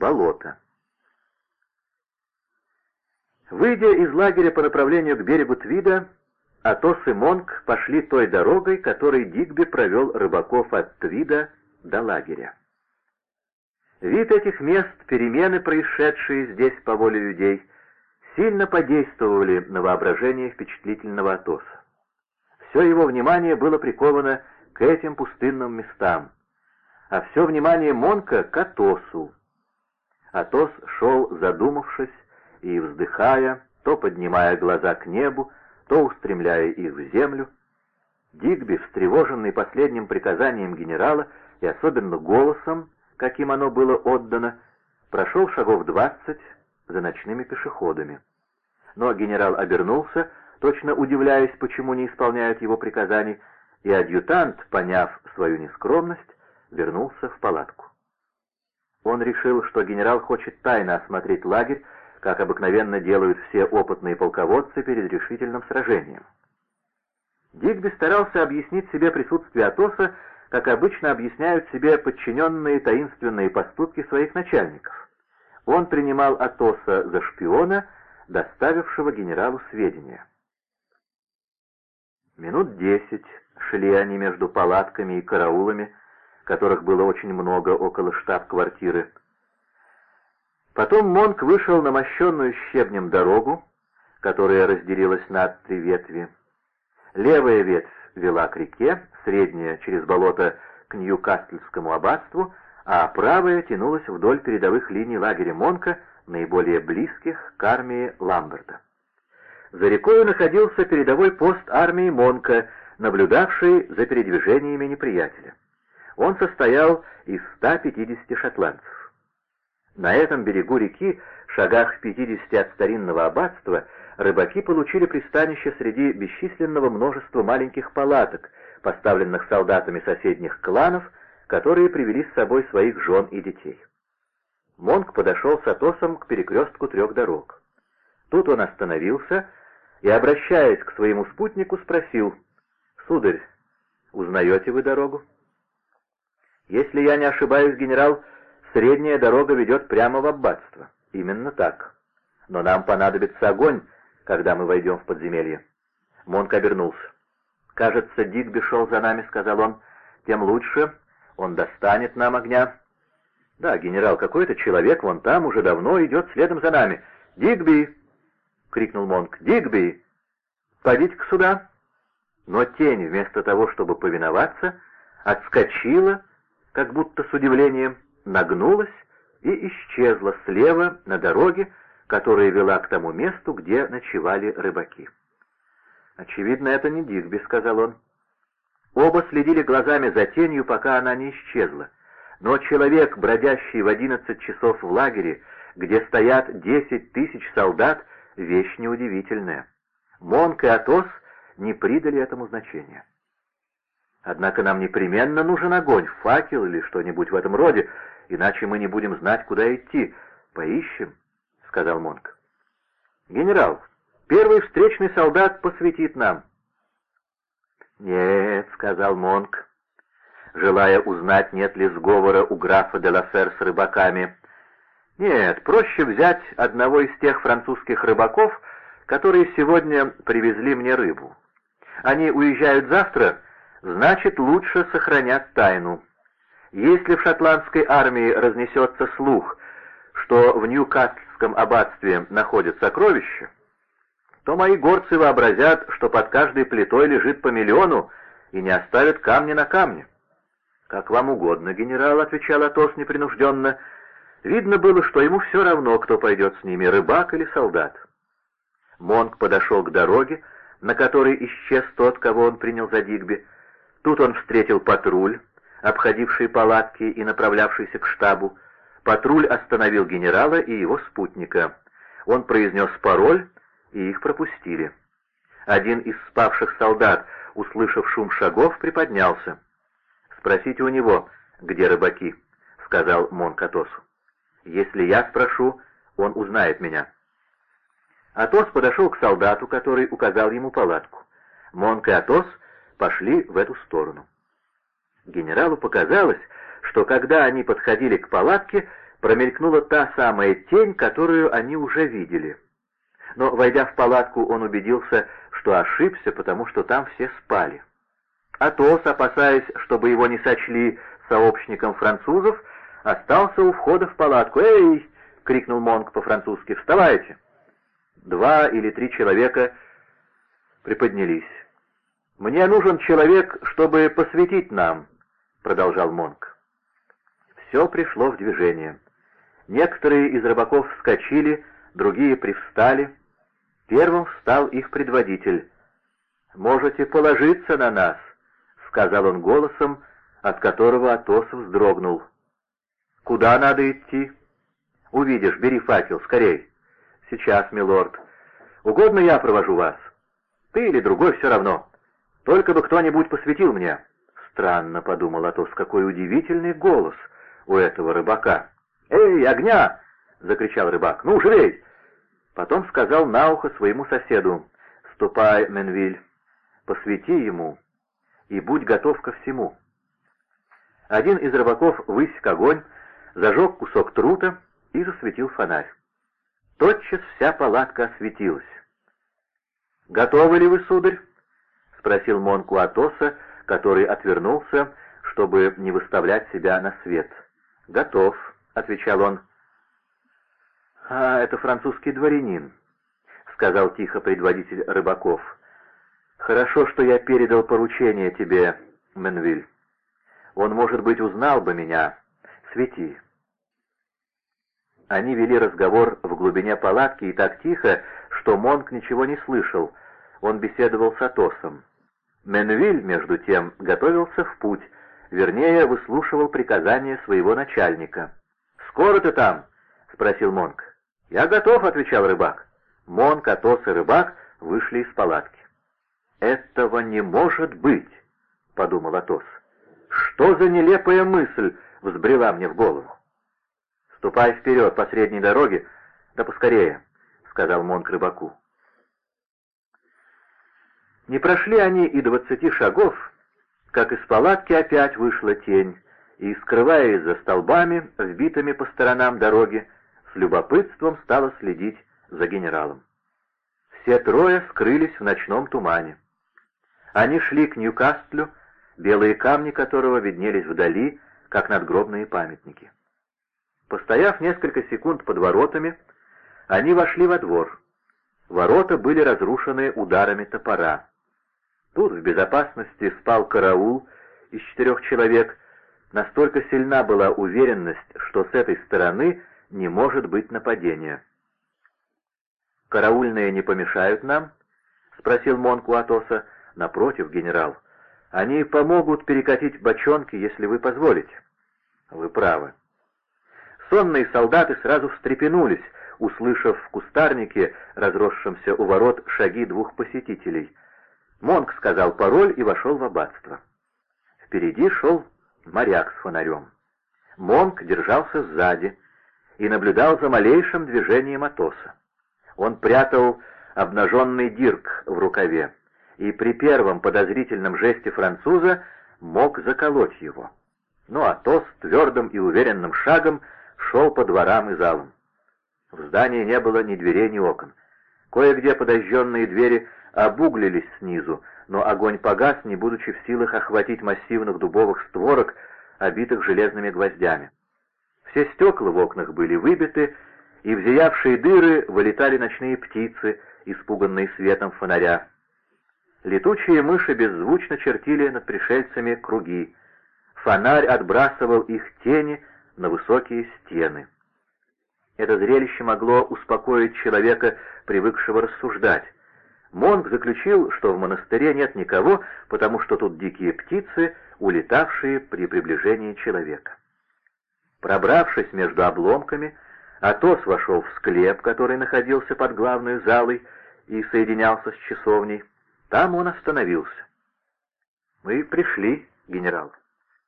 болото. Выйдя из лагеря по направлению к берегу Твида, Атос и Монк пошли той дорогой, которой Дигби провел рыбаков от Твида до лагеря. Вид этих мест, перемены, происшедшие здесь по воле людей, сильно подействовали на воображение впечатлительного Атоса. Все его внимание было приковано к этим пустынным местам, а все внимание Монка к Атосу. Атос шел, задумавшись и вздыхая, то поднимая глаза к небу, то устремляя их в землю. Дигби, встревоженный последним приказанием генерала и особенно голосом, каким оно было отдано, прошел шагов двадцать за ночными пешеходами. Но генерал обернулся, точно удивляясь, почему не исполняют его приказаний, и адъютант, поняв свою нескромность, вернулся в палатку. Он решил, что генерал хочет тайно осмотреть лагерь, как обыкновенно делают все опытные полководцы перед решительным сражением. Дигби старался объяснить себе присутствие Атоса как обычно объясняют себе подчиненные таинственные поступки своих начальников. Он принимал Атоса за шпиона, доставившего генералу сведения. Минут десять шли они между палатками и караулами, которых было очень много около штаб-квартиры. Потом Монк вышел на мощенную щебнем дорогу, которая разделилась на три ветви. Левая ветвь вела к реке, средняя через болото к Ньюкаслскому аббатству, а правая тянулась вдоль передовых линий лагеря Монка, наиболее близких к армии Ламберта. За рекой находился передовой пост армии Монка, наблюдавший за передвижениями неприятеля. Он состоял из 150 шотландцев. На этом берегу реки, в шагах в 50 от старинного аббатства, рыбаки получили пристанище среди бесчисленного множества маленьких палаток, поставленных солдатами соседних кланов, которые привели с собой своих жен и детей. Монк подошел с Атосом к перекрестку трех дорог. Тут он остановился и, обращаясь к своему спутнику, спросил, «Сударь, узнаете вы дорогу?» «Если я не ошибаюсь, генерал, средняя дорога ведет прямо в аббатство». «Именно так. Но нам понадобится огонь, когда мы войдем в подземелье». Монк обернулся. «Кажется, Дигби шел за нами», — сказал он. «Тем лучше. Он достанет нам огня». «Да, генерал, какой-то человек вон там уже давно идет следом за нами. Дигби!» — крикнул Монк. «Дигби! Подите-ка сюда!» Но тень, вместо того, чтобы повиноваться, отскочила, как будто с удивлением, нагнулась и исчезла слева на дороге, которая вела к тому месту, где ночевали рыбаки. «Очевидно, это не Дигби», — сказал он. Оба следили глазами за тенью, пока она не исчезла. Но человек, бродящий в одиннадцать часов в лагере, где стоят десять тысяч солдат, — вещь неудивительная. Монк и Атос не придали этому значения. Однако нам непременно нужен огонь, факел или что-нибудь в этом роде, иначе мы не будем знать, куда идти. Поищем, — сказал Монк. «Генерал, Первый встречный солдат посвятит нам». «Нет», — сказал Монк, желая узнать, нет ли сговора у графа де Лафер с рыбаками. «Нет, проще взять одного из тех французских рыбаков, которые сегодня привезли мне рыбу. Они уезжают завтра, значит, лучше сохранят тайну. Если в шотландской армии разнесется слух, что в Ньюкаслском аббатстве находят сокровища, то мои горцы вообразят, что под каждой плитой лежит по миллиону, и не оставят камня на камне. «Как вам угодно, генерал», — отвечал Атос непринужденно. Видно было, что ему все равно, кто пойдет с ними, рыбак или солдат. Монк подошел к дороге, на которой исчез тот, кого он принял за Дигби. Тут он встретил патруль, обходивший палатки и направлявшийся к штабу. Патруль остановил генерала и его спутника. Он произнес пароль, и их пропустили. Один из спавших солдат, услышав шум шагов, приподнялся. «Спросите у него, где рыбаки», — сказал Монк Атосу. «Если я спрошу, он узнает меня». Атос подошел к солдату, который указал ему палатку. Монк и пошли в эту сторону. Генералу показалось, что когда они подходили к палатке, промелькнула та самая тень, которую они уже видели. Но, войдя в палатку, он убедился, что ошибся, потому что там все спали. Атос, опасаясь, чтобы его не сочли сообщником французов, остался у входа в палатку. «Эй!» — крикнул Монк по-французски. «Вставайте!» Два или три человека приподнялись. «Мне нужен человек, чтобы посвятить нам», — продолжал Монк. Все пришло в движение. Некоторые из рыбаков вскочили, другие привстали. Первым встал их предводитель. «Можете положиться на нас», — сказал он голосом, от которого Атос вздрогнул. «Куда надо идти?» «Увидишь, бери факел, скорей». «Сейчас, милорд. Угодно я провожу вас?» «Ты или другой, все равно. Только бы кто-нибудь посвятил мне». «Странно», — подумал Атос, — «какой удивительный голос у этого рыбака». «Эй, огня!» — закричал рыбак. «Ну, живей!» Потом сказал на ухо своему соседу. «Ступай, Менвиль, посвяти ему и будь готов ко всему». Один из рыбаков высек огонь, зажег кусок трута и засветил фонарь. Тотчас вся палатка осветилась. «Готовы ли вы, сударь?» — спросил Монку Атоса, который отвернулся, чтобы не выставлять себя на свет. «Готов», — отвечал он. «А, это французский дворянин», — сказал тихо предводитель рыбаков. «Хорошо, что я передал поручение тебе, Менвиль. Он, может быть, узнал бы меня. Свети». Они вели разговор в глубине палатки и так тихо, что Монк ничего не слышал. Он беседовал с Атосом. Менвиль, между тем, готовился в путь, вернее, выслушивал приказания своего начальника. «Скоро ты там?» — спросил Монк. «Я готов», — отвечал рыбак. Монк, Атос и рыбак вышли из палатки. «Этого не может быть», — подумал Атос. «Что за нелепая мысль взбрела мне в голову?» «Ступай вперед по средней дороге, да поскорее», — сказал Монк рыбаку. Не прошли они и двадцати шагов, как из палатки опять вышла тень, и, скрываясь за столбами, вбитыми по сторонам дороги, с любопытством стала следить за генералом. Все трое скрылись в ночном тумане. Они шли к Ньюкастлю, белые камни которого виднелись вдали, как надгробные памятники. Постояв несколько секунд под воротами, они вошли во двор. Ворота были разрушены ударами топора. Тут в безопасности спал караул из четырех человек. Настолько сильна была уверенность, что с этой стороны не может быть нападения. «Караульные не помешают нам?» — спросил Монку Атоса. «Напротив, генерал, они помогут перекатить бочонки, если вы позволите». «Вы правы». Сонные солдаты сразу встрепенулись, услышав в кустарнике, разросшемся у ворот, шаги двух посетителей — Монк сказал пароль и вошел в аббатство. Впереди шел моряк с фонарем. Монк держался сзади и наблюдал за малейшим движением Атоса. Он прятал обнаженный дирк в рукаве и при первом подозрительном жесте француза мог заколоть его. Но Атос твердым и уверенным шагом шел по дворам и залам. В здании не было ни дверей, ни окон. Кое-где подожженные двери обуглились снизу, но огонь погас, не будучи в силах охватить массивных дубовых створок, обитых железными гвоздями. Все стекла в окнах были выбиты, и в зиявшие дыры вылетали ночные птицы, испуганные светом фонаря. Летучие мыши беззвучно чертили над пришельцами круги. Фонарь отбрасывал их тени на высокие стены. Это зрелище могло успокоить человека, привыкшего рассуждать. Монг заключил, что в монастыре нет никого, потому что тут дикие птицы, улетавшие при приближении человека. Пробравшись между обломками, Атос вошел в склеп, который находился под главной залой и соединялся с часовней. Там он остановился. «Мы пришли, генерал»,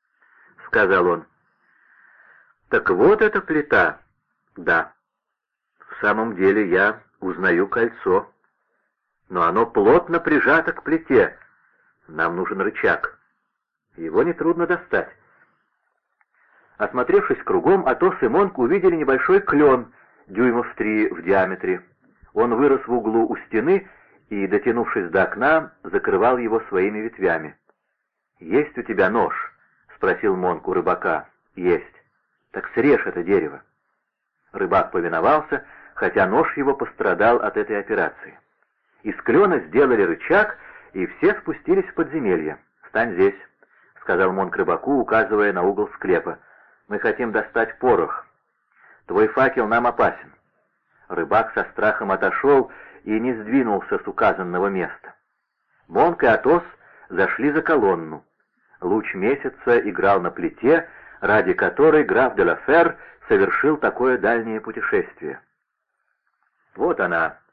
— сказал он. «Так вот эта плита». «Да. В самом деле я узнаю кольцо» но оно плотно прижато к плите. Нам нужен рычаг. Его нетрудно достать. Осмотревшись кругом, Атос и Монк увидели небольшой клен, дюймов три в диаметре. Он вырос в углу у стены и, дотянувшись до окна, закрывал его своими ветвями. «Есть у тебя нож?» — спросил Монк у рыбака. «Есть». «Так срежь это дерево». Рыбак повиновался, хотя нож его пострадал от этой операции. Из клена сделали рычаг, и все спустились в подземелье. «Стань здесь», — сказал Монк рыбаку, указывая на угол склепа. «Мы хотим достать порох. Твой факел нам опасен». Рыбак со страхом отошел и не сдвинулся с указанного места. Монк и Атос зашли за колонну. Луч месяца играл на плите, ради которой граф де Лафер совершил такое дальнее путешествие. «Вот она», —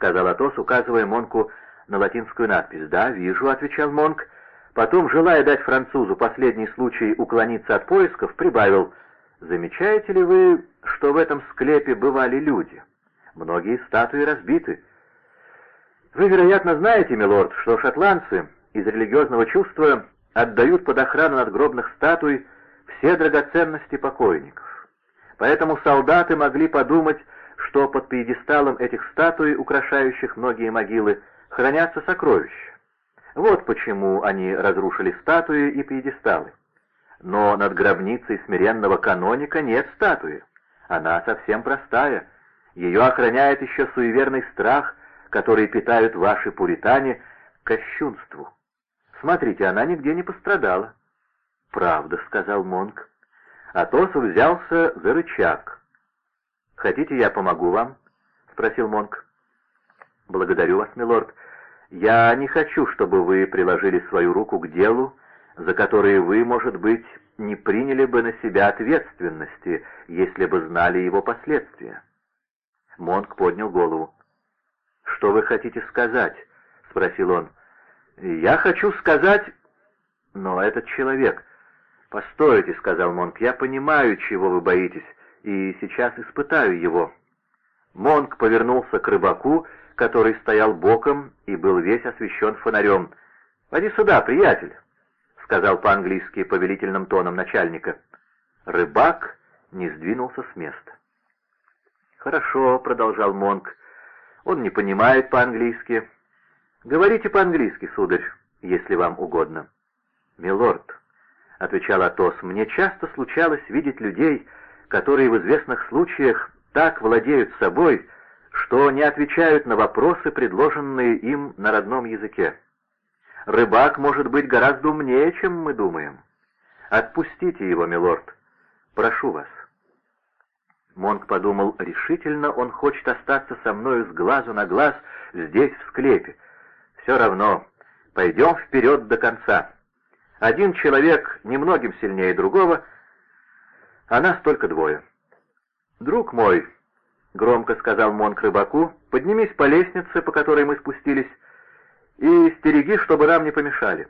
сказал Атос, указывая Монку на латинскую надпись. «Да, вижу», — отвечал Монк. Потом, желая дать французу последний случай уклониться от поисков, прибавил, «Замечаете ли вы, что в этом склепе бывали люди? Многие статуи разбиты». «Вы, вероятно, знаете, милорд, что шотландцы из религиозного чувства отдают под охрану надгробных статуй все драгоценности покойников. Поэтому солдаты могли подумать, что под пьедесталом этих статуй, украшающих многие могилы, хранятся сокровища. Вот почему они разрушили статуи и пьедесталы. Но над гробницей смиренного каноника нет статуи. Она совсем простая. Ее охраняет еще суеверный страх, который питают ваши пуритане кощунству. Смотрите, она нигде не пострадала. «Правда», — сказал Монк. Атос взялся за рычаг. «Хотите, я помогу вам?» — спросил Монк. «Благодарю вас, милорд. Я не хочу, чтобы вы приложили свою руку к делу, за которое вы, может быть, не приняли бы на себя ответственности, если бы знали его последствия». Монк поднял голову. «Что вы хотите сказать?» — спросил он. «Я хочу сказать...» «Но этот человек...» «Постойте», — сказал Монк, — «я понимаю, чего вы боитесь, и сейчас испытаю его». Монк повернулся к рыбаку, который стоял боком и был весь освещен фонарем. «Поди сюда, приятель», — сказал по-английски повелительным тоном начальника. Рыбак не сдвинулся с места. «Хорошо», — продолжал Монк, — «он не понимает по-английски». «Говорите по-английски, сударь, если вам угодно». «Милорд», — отвечал Атос, — «мне часто случалось видеть людей, которые в известных случаях так владеют собой, что не отвечают на вопросы, предложенные им на родном языке. Рыбак может быть гораздо умнее, чем мы думаем. Отпустите его, милорд. Прошу вас». Монк подумал, решительно он хочет остаться со мною с глазу на глаз здесь, в склепе. Все равно, пойдем вперед до конца. Один человек немногим сильнее другого, а нас только двое. «Друг мой», — громко сказал Монк рыбаку, — «поднимись по лестнице, по которой мы спустились, и стереги, чтобы нам не помешали».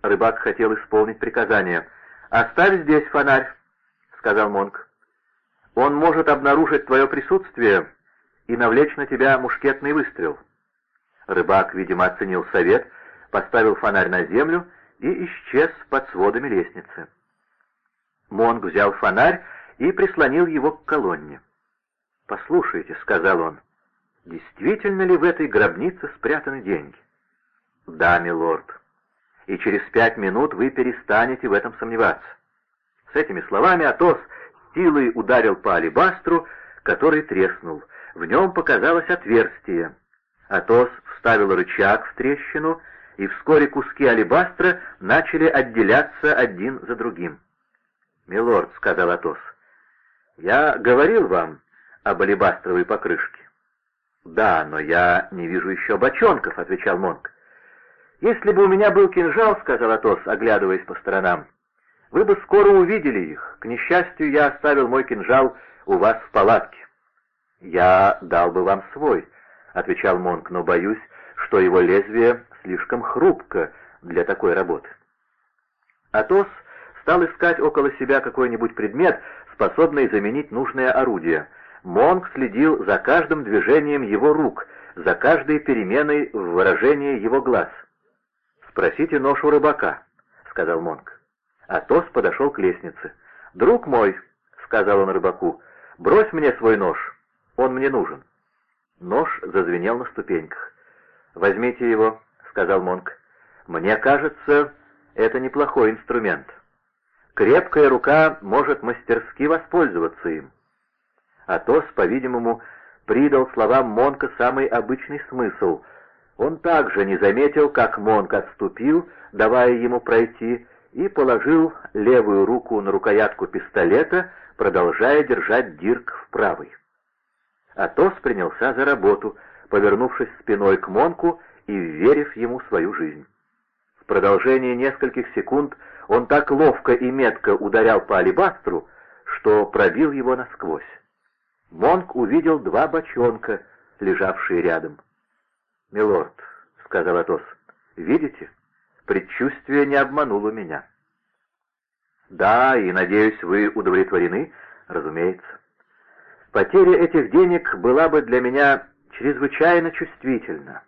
Рыбак хотел исполнить приказание. «Оставь здесь фонарь», — сказал Монк. «Он может обнаружить твое присутствие и навлечь на тебя мушкетный выстрел». Рыбак, видимо, оценил совет, поставил фонарь на землю и исчез под сводами лестницы. Монг взял фонарь и прислонил его к колонне. «Послушайте», — сказал он, — «действительно ли в этой гробнице спрятаны деньги?» «Да, милорд. И через пять минут вы перестанете в этом сомневаться». С этими словами Атос силой ударил по алебастру, который треснул. В нем показалось отверстие. Атос вставил рычаг в трещину и вскоре куски алебастра начали отделяться один за другим. «Милорд», — сказал Атос, — «я говорил вам об алебастровой покрышке». «Да, но я не вижу еще бочонков», — отвечал Монк. «Если бы у меня был кинжал», — сказал Атос, оглядываясь по сторонам, — «вы бы скоро увидели их. К несчастью, я оставил мой кинжал у вас в палатке». «Я дал бы вам свой», — отвечал Монк, — «но боюсь, что его лезвие слишком хрупко для такой работы. Атос стал искать около себя какой-нибудь предмет, способный заменить нужное орудие. Монг следил за каждым движением его рук, за каждой переменой в выражении его глаз. «Спросите нож у рыбака», — сказал Монг. Атос подошел к лестнице. «Друг мой», — сказал он рыбаку, — «брось мне свой нож, он мне нужен». Нож зазвенел на ступеньках. «Возьмите его», — сказал Монк. «Мне кажется, это неплохой инструмент. Крепкая рука может мастерски воспользоваться им». Атос, по-видимому, придал словам Монка самый обычный смысл. Он также не заметил, как Монк отступил, давая ему пройти, и положил левую руку на рукоятку пистолета, продолжая держать Дирк в правой. Атос принялся за работу, повернувшись спиной к Монку и верив ему свою жизнь. В продолжении нескольких секунд он так ловко и метко ударял по алебастру, что пробил его насквозь. Монк увидел два бочонка, лежавшие рядом. «Милорд», — сказал Атос, — «видите, предчувствие не обмануло меня». «Да, и, надеюсь, вы удовлетворены?» «Разумеется. Потеря этих денег была бы для меня чрезвычайно чувствительна.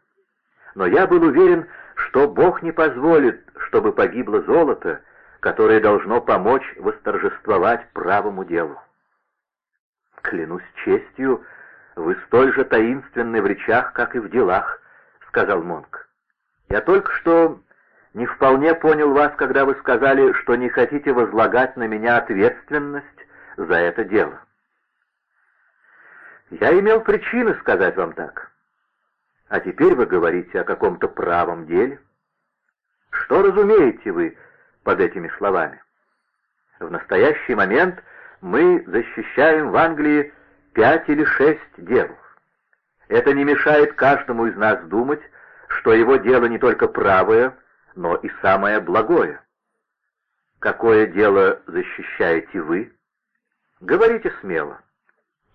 Но я был уверен, что Бог не позволит, чтобы погибло золото, которое должно помочь восторжествовать правому делу. «Клянусь честью, вы столь же таинственны в речах, как и в делах», — сказал Монк. «Я только что не вполне понял вас, когда вы сказали, что не хотите возлагать на меня ответственность за это дело». «Я имел причины сказать вам так. А теперь вы говорите о каком-то правом деле. Что разумеете вы под этими словами? В настоящий момент мы защищаем в Англии пять или шесть дел. Это не мешает каждому из нас думать, что его дело не только правое, но и самое благое. Какое дело защищаете вы? Говорите смело.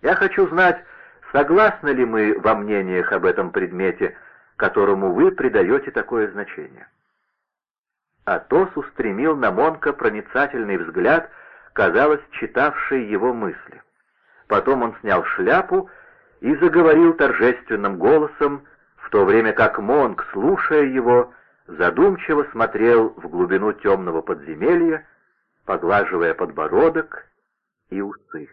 Я хочу знать, согласны ли мы во мнениях об этом предмете, которому вы придаете такое значение. Атос устремил на Монка проницательный взгляд — казалось, читавшей его мысли. Потом он снял шляпу и заговорил торжественным голосом, в то время как Монг, слушая его, задумчиво смотрел в глубину темного подземелья, поглаживая подбородок и усы.